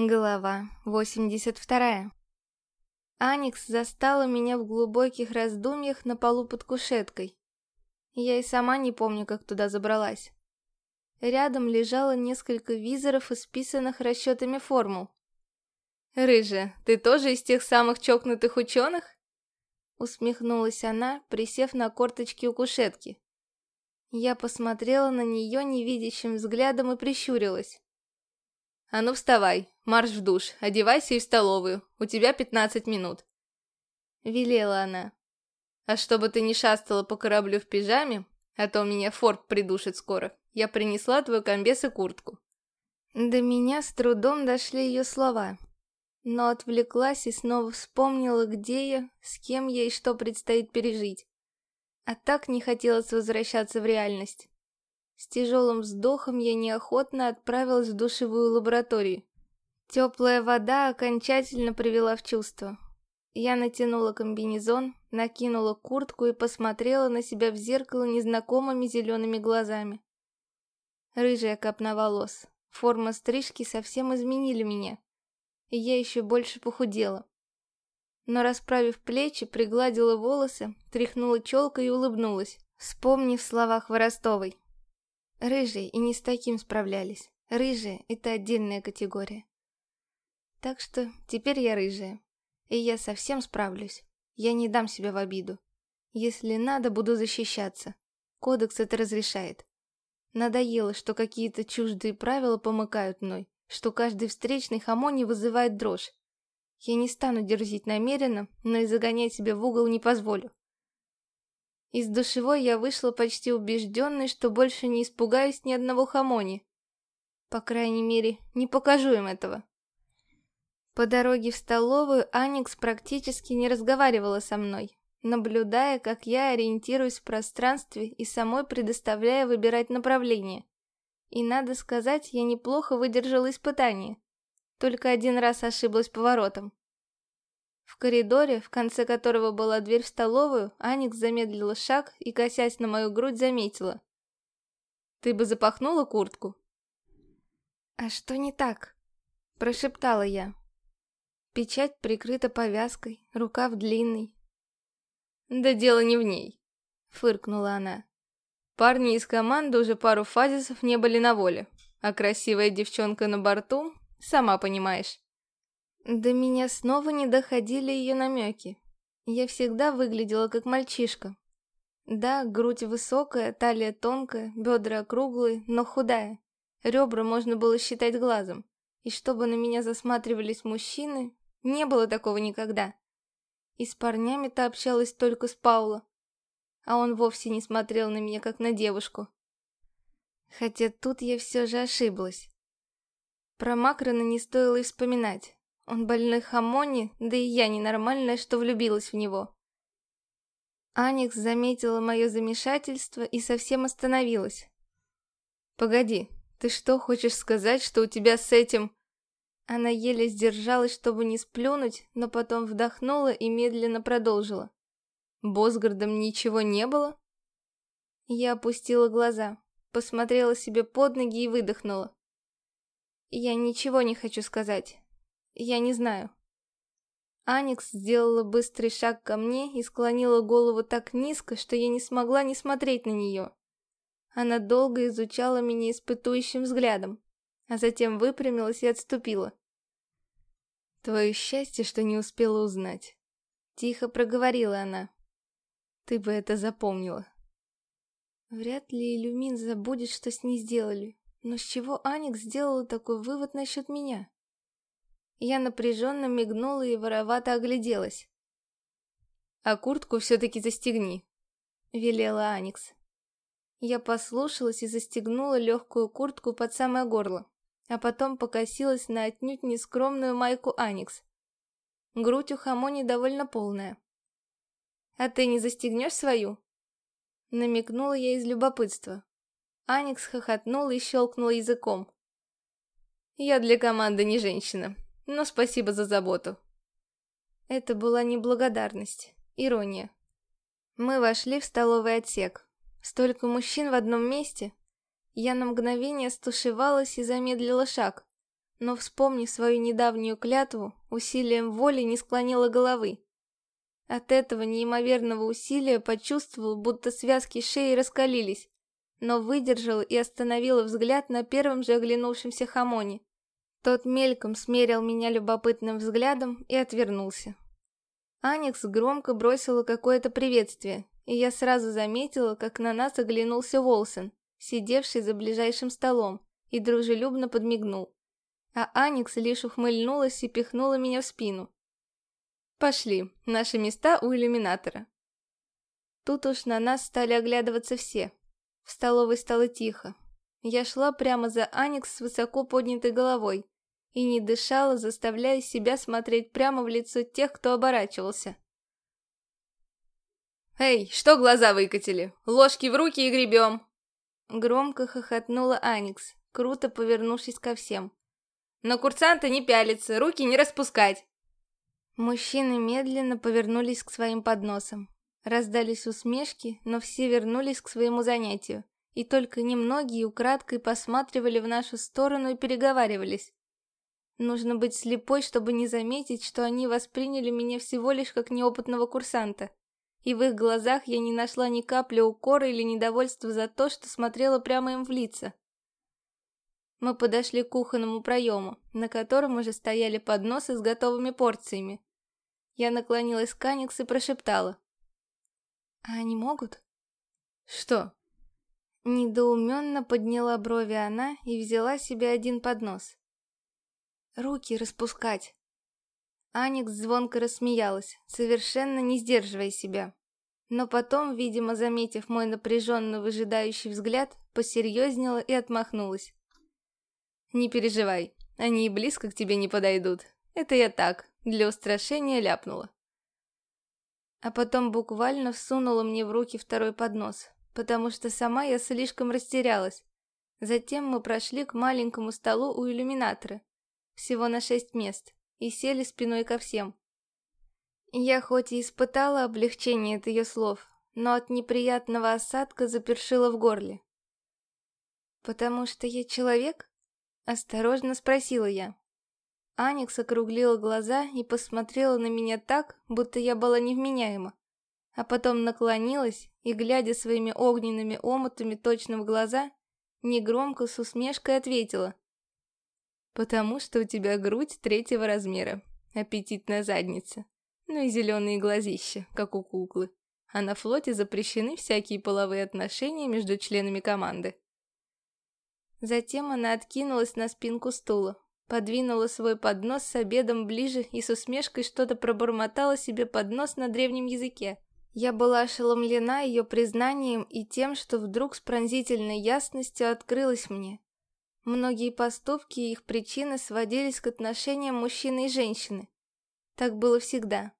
Глава 82. Аникс застала меня в глубоких раздумьях на полу под кушеткой. Я и сама не помню, как туда забралась. Рядом лежало несколько визоров, исписанных расчетами формул. «Рыжая, ты тоже из тех самых чокнутых ученых?» Усмехнулась она, присев на корточки у кушетки. Я посмотрела на нее невидящим взглядом и прищурилась. «А ну вставай, марш в душ, одевайся и в столовую, у тебя пятнадцать минут». Велела она. «А чтобы ты не шастала по кораблю в пижаме, а то меня форт придушит скоро, я принесла твой комбез и куртку». До меня с трудом дошли ее слова, но отвлеклась и снова вспомнила, где я, с кем я и что предстоит пережить. А так не хотелось возвращаться в реальность. С тяжелым вздохом я неохотно отправилась в душевую лабораторию. Теплая вода окончательно привела в чувство. Я натянула комбинезон, накинула куртку и посмотрела на себя в зеркало незнакомыми зелеными глазами. Рыжая копна волос, форма стрижки совсем изменили меня, и я еще больше похудела. Но расправив плечи, пригладила волосы, тряхнула челкой и улыбнулась, вспомнив слова Хворостовой. Рыжие и не с таким справлялись. Рыжие — это отдельная категория. Так что теперь я рыжая. И я совсем справлюсь. Я не дам себя в обиду. Если надо, буду защищаться. Кодекс это разрешает. Надоело, что какие-то чуждые правила помыкают мной, что каждый встречный хамони вызывает дрожь. Я не стану дерзить намеренно, но и загонять себя в угол не позволю. Из душевой я вышла почти убежденной, что больше не испугаюсь ни одного хамони. По крайней мере, не покажу им этого. По дороге в столовую Аникс практически не разговаривала со мной, наблюдая, как я ориентируюсь в пространстве и самой предоставляя выбирать направление. И надо сказать, я неплохо выдержала испытание. Только один раз ошиблась поворотом. В коридоре, в конце которого была дверь в столовую, Аникс замедлила шаг и, косясь на мою грудь, заметила. «Ты бы запахнула куртку?» «А что не так?» – прошептала я. Печать прикрыта повязкой, рукав длинный. «Да дело не в ней», – фыркнула она. Парни из команды уже пару фазисов не были на воле, а красивая девчонка на борту, сама понимаешь. До меня снова не доходили ее намеки. Я всегда выглядела как мальчишка. Да, грудь высокая, талия тонкая, бедра округлые, но худая. Ребра можно было считать глазом. И чтобы на меня засматривались мужчины, не было такого никогда. И с парнями-то общалась только с Пауло. А он вовсе не смотрел на меня, как на девушку. Хотя тут я все же ошиблась. Про Макрона не стоило и вспоминать. Он больной хамони, да и я ненормальная, что влюбилась в него. Аникс заметила мое замешательство и совсем остановилась. «Погоди, ты что, хочешь сказать, что у тебя с этим...» Она еле сдержалась, чтобы не сплюнуть, но потом вдохнула и медленно продолжила. «Босгардом ничего не было?» Я опустила глаза, посмотрела себе под ноги и выдохнула. «Я ничего не хочу сказать. Я не знаю. Аникс сделала быстрый шаг ко мне и склонила голову так низко, что я не смогла не смотреть на нее. Она долго изучала меня испытующим взглядом, а затем выпрямилась и отступила. «Твое счастье, что не успела узнать», — тихо проговорила она. «Ты бы это запомнила». Вряд ли Иллюмин забудет, что с ней сделали, но с чего Аникс сделала такой вывод насчет меня? Я напряженно мигнула и воровато огляделась. «А куртку все-таки застегни», — велела Аникс. Я послушалась и застегнула легкую куртку под самое горло, а потом покосилась на отнюдь нескромную майку Аникс. Грудь у Хамони довольно полная. «А ты не застегнешь свою?» Намекнула я из любопытства. Аникс хохотнула и щелкнула языком. «Я для команды не женщина но спасибо за заботу. Это была не благодарность, ирония. Мы вошли в столовый отсек. Столько мужчин в одном месте. Я на мгновение стушевалась и замедлила шаг. но, вспомнив свою недавнюю клятву, усилием воли не склонила головы. От этого неимоверного усилия почувствовал, будто связки шеи раскалились, но выдержал и остановил взгляд на первом же оглянувшемся хамоне. Тот мельком смерил меня любопытным взглядом и отвернулся. Аникс громко бросила какое-то приветствие, и я сразу заметила, как на нас оглянулся Волсон, сидевший за ближайшим столом, и дружелюбно подмигнул. А Аникс лишь ухмыльнулась и пихнула меня в спину. «Пошли, наши места у иллюминатора». Тут уж на нас стали оглядываться все. В столовой стало тихо. Я шла прямо за Аникс с высоко поднятой головой и не дышала, заставляя себя смотреть прямо в лицо тех, кто оборачивался. «Эй, что глаза выкатили? Ложки в руки и гребем!» Громко хохотнула Аникс, круто повернувшись ко всем. «На курсанта не пялиться, руки не распускать!» Мужчины медленно повернулись к своим подносам. Раздались усмешки, но все вернулись к своему занятию, и только немногие украдкой посматривали в нашу сторону и переговаривались. Нужно быть слепой, чтобы не заметить, что они восприняли меня всего лишь как неопытного курсанта. И в их глазах я не нашла ни капли укора или недовольства за то, что смотрела прямо им в лица. Мы подошли к кухонному проему, на котором уже стояли подносы с готовыми порциями, я наклонилась к Аникс и прошептала. «А они могут?» «Что?» Недоуменно подняла брови она и взяла себе один поднос. «Руки распускать!» Аникс звонко рассмеялась, совершенно не сдерживая себя. Но потом, видимо, заметив мой напряженно выжидающий взгляд, посерьезнела и отмахнулась. «Не переживай, они и близко к тебе не подойдут. Это я так, для устрашения ляпнула. А потом буквально всунула мне в руки второй поднос, потому что сама я слишком растерялась. Затем мы прошли к маленькому столу у иллюминатора, всего на шесть мест, и сели спиной ко всем. Я хоть и испытала облегчение от ее слов, но от неприятного осадка запершила в горле. «Потому что я человек?» — осторожно спросила я. Аникс округлила глаза и посмотрела на меня так, будто я была невменяема. А потом наклонилась и, глядя своими огненными омутами точно в глаза, негромко с усмешкой ответила. «Потому что у тебя грудь третьего размера, аппетитная задница, ну и зеленые глазища, как у куклы. А на флоте запрещены всякие половые отношения между членами команды». Затем она откинулась на спинку стула, Подвинула свой поднос с обедом ближе и с усмешкой что-то пробормотала себе под нос на древнем языке. Я была ошеломлена ее признанием и тем, что вдруг с пронзительной ясностью открылось мне. Многие поступки и их причины сводились к отношениям мужчины и женщины. Так было всегда.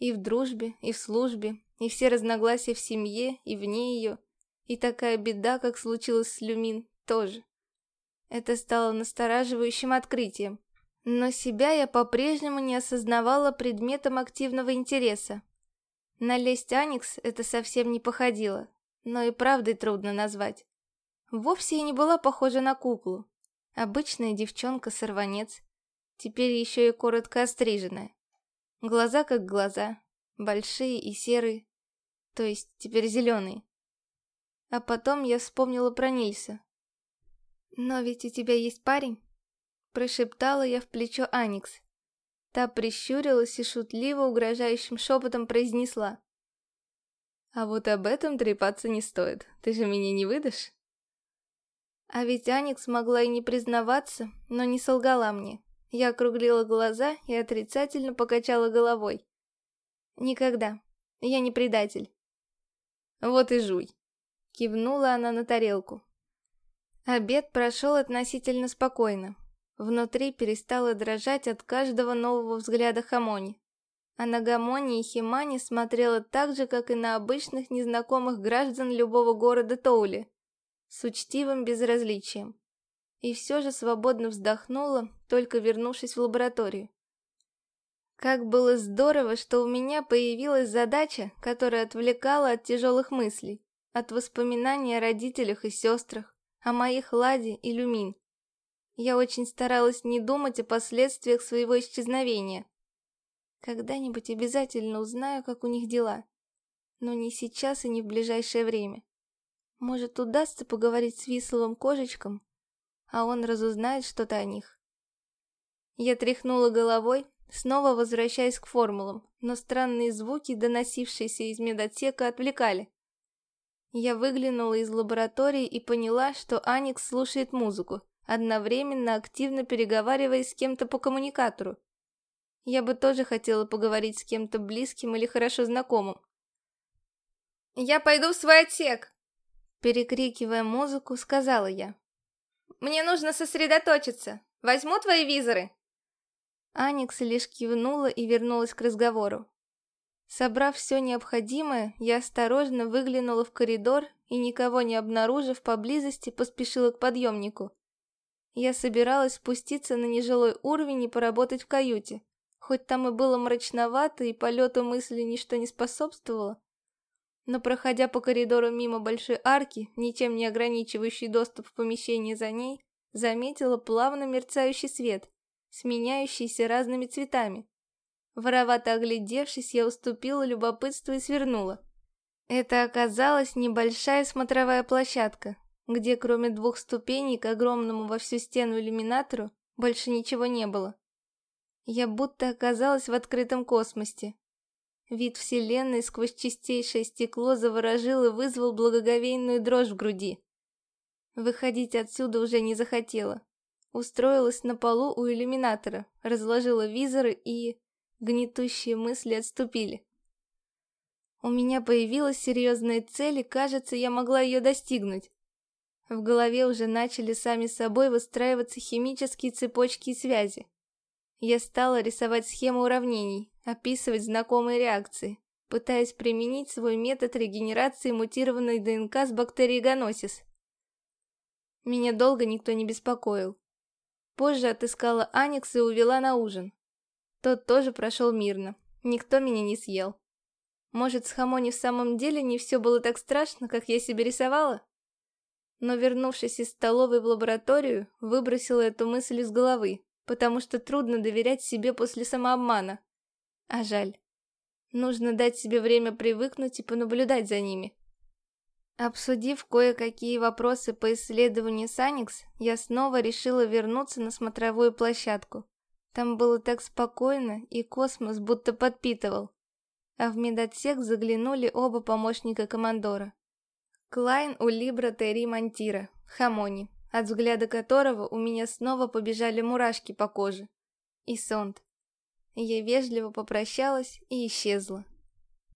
И в дружбе, и в службе, и все разногласия в семье, и вне ее. И такая беда, как случилось с Люмин, тоже. Это стало настораживающим открытием. Но себя я по-прежнему не осознавала предметом активного интереса. На лесть Аникс это совсем не походило, но и правдой трудно назвать. Вовсе я не была похожа на куклу. Обычная девчонка-сорванец, теперь еще и коротко остриженная. Глаза как глаза, большие и серые, то есть теперь зеленые. А потом я вспомнила про Нильса. «Но ведь у тебя есть парень?» Прошептала я в плечо Аникс. Та прищурилась и шутливо угрожающим шепотом произнесла. «А вот об этом трепаться не стоит. Ты же меня не выдашь?» А ведь Аникс могла и не признаваться, но не солгала мне. Я округлила глаза и отрицательно покачала головой. «Никогда. Я не предатель». «Вот и жуй», — кивнула она на тарелку. Обед прошел относительно спокойно. Внутри перестало дрожать от каждого нового взгляда Хамони. А на Гамони и Химани смотрела так же, как и на обычных незнакомых граждан любого города Тоули, с учтивым безразличием. И все же свободно вздохнула, только вернувшись в лабораторию. Как было здорово, что у меня появилась задача, которая отвлекала от тяжелых мыслей, от воспоминаний о родителях и сестрах, о моих Ладе и Люмин. Я очень старалась не думать о последствиях своего исчезновения. Когда-нибудь обязательно узнаю, как у них дела. Но не сейчас и не в ближайшее время. Может, удастся поговорить с Висловым Кожечком, а он разузнает что-то о них. Я тряхнула головой, снова возвращаясь к формулам, но странные звуки, доносившиеся из медотсека, отвлекали. Я выглянула из лаборатории и поняла, что Аникс слушает музыку, одновременно активно переговариваясь с кем-то по коммуникатору. Я бы тоже хотела поговорить с кем-то близким или хорошо знакомым. «Я пойду в свой отсек!» Перекрикивая музыку, сказала я. «Мне нужно сосредоточиться. Возьму твои визоры?» Аникс лишь кивнула и вернулась к разговору. Собрав все необходимое, я осторожно выглянула в коридор и, никого не обнаружив поблизости, поспешила к подъемнику. Я собиралась спуститься на нежилой уровень и поработать в каюте. Хоть там и было мрачновато, и полету мысли ничто не способствовало. Но проходя по коридору мимо большой арки, ничем не ограничивающей доступ в помещение за ней, заметила плавно мерцающий свет, сменяющийся разными цветами. Воровато оглядевшись, я уступила любопытству и свернула. Это оказалась небольшая смотровая площадка, где кроме двух ступеней к огромному во всю стену иллюминатору больше ничего не было. Я будто оказалась в открытом космосе. Вид Вселенной сквозь чистейшее стекло заворожил и вызвал благоговейную дрожь в груди. Выходить отсюда уже не захотела. Устроилась на полу у иллюминатора, разложила визоры и... Гнетущие мысли отступили. У меня появилась серьезная цель, и, кажется, я могла ее достигнуть. В голове уже начали сами собой выстраиваться химические цепочки и связи. Я стала рисовать схему уравнений, описывать знакомые реакции, пытаясь применить свой метод регенерации мутированной ДНК с бактерией Ганосис. Меня долго никто не беспокоил. Позже отыскала Аникс и увела на ужин. Тот тоже прошел мирно. Никто меня не съел. Может, с Хамони в самом деле не все было так страшно, как я себе рисовала? Но вернувшись из столовой в лабораторию, выбросила эту мысль из головы, потому что трудно доверять себе после самообмана. А жаль. Нужно дать себе время привыкнуть и понаблюдать за ними. Обсудив кое-какие вопросы по исследованию Саникс, я снова решила вернуться на смотровую площадку. Там было так спокойно, и космос будто подпитывал. А в медотсек заглянули оба помощника командора. Клайн у Либра Терри Монтира, Хамони, от взгляда которого у меня снова побежали мурашки по коже. И Сонд. Я вежливо попрощалась и исчезла.